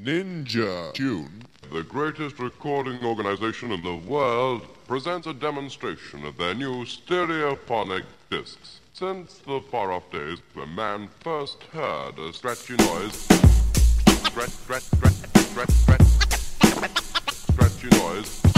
Ninja Tune, the greatest recording organization in the world, presents a demonstration of their new stereophonic discs. Since the far off days when man first heard a scratchy noise, scratch, scratch, scratch, scratch, scratch, scratchy noise,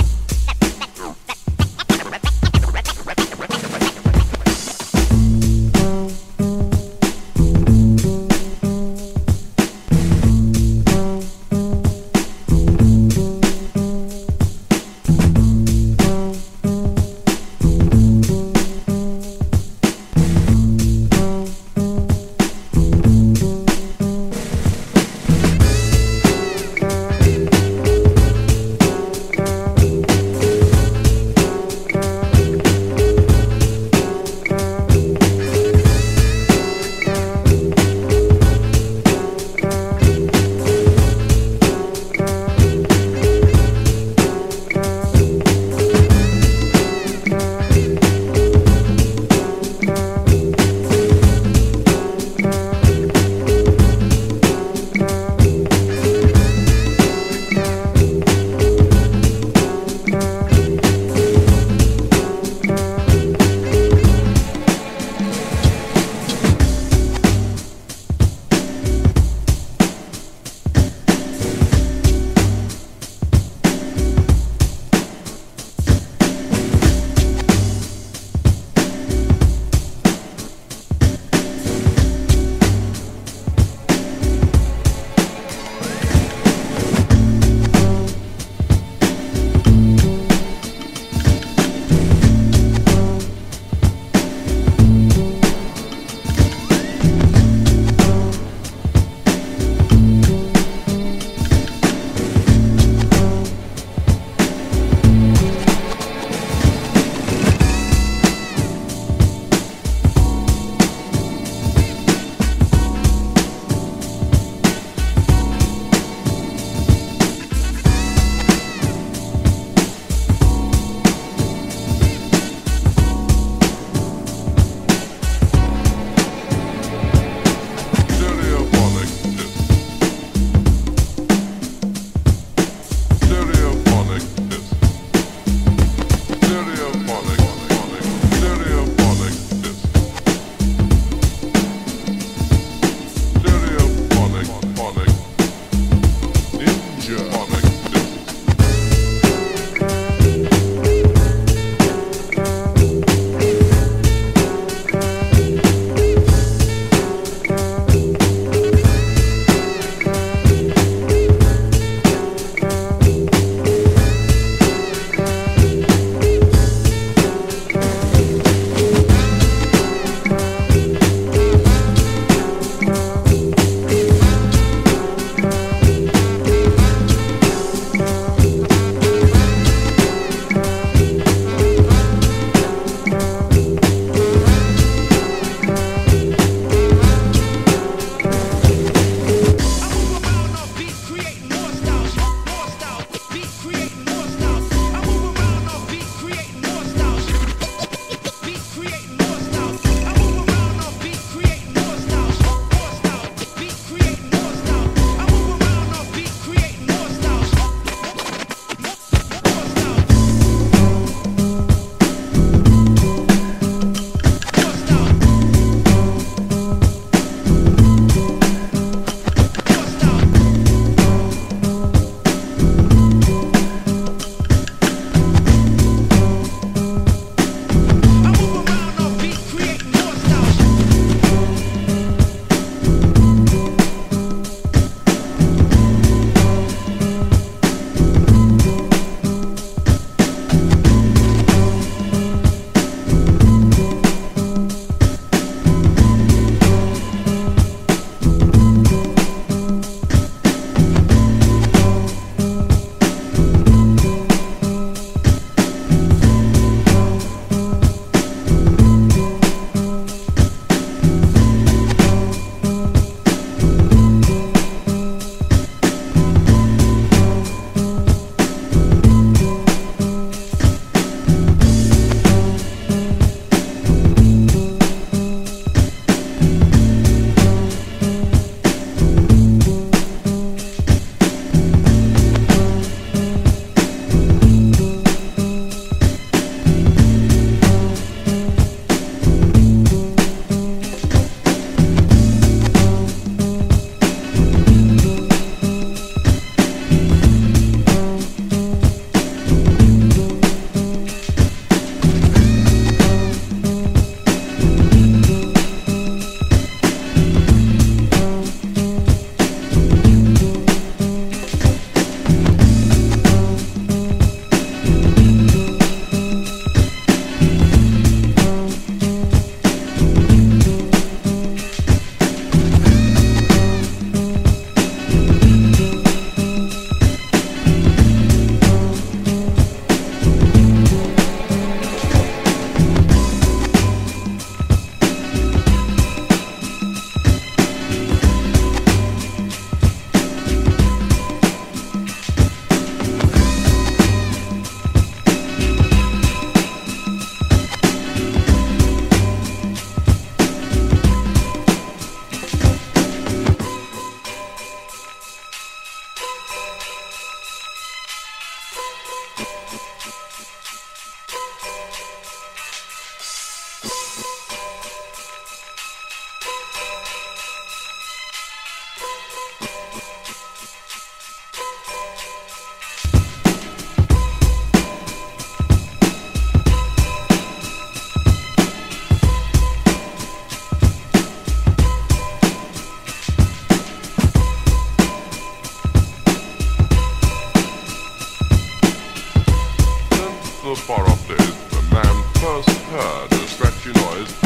The far off there. Is the man first heard a scratchy noise.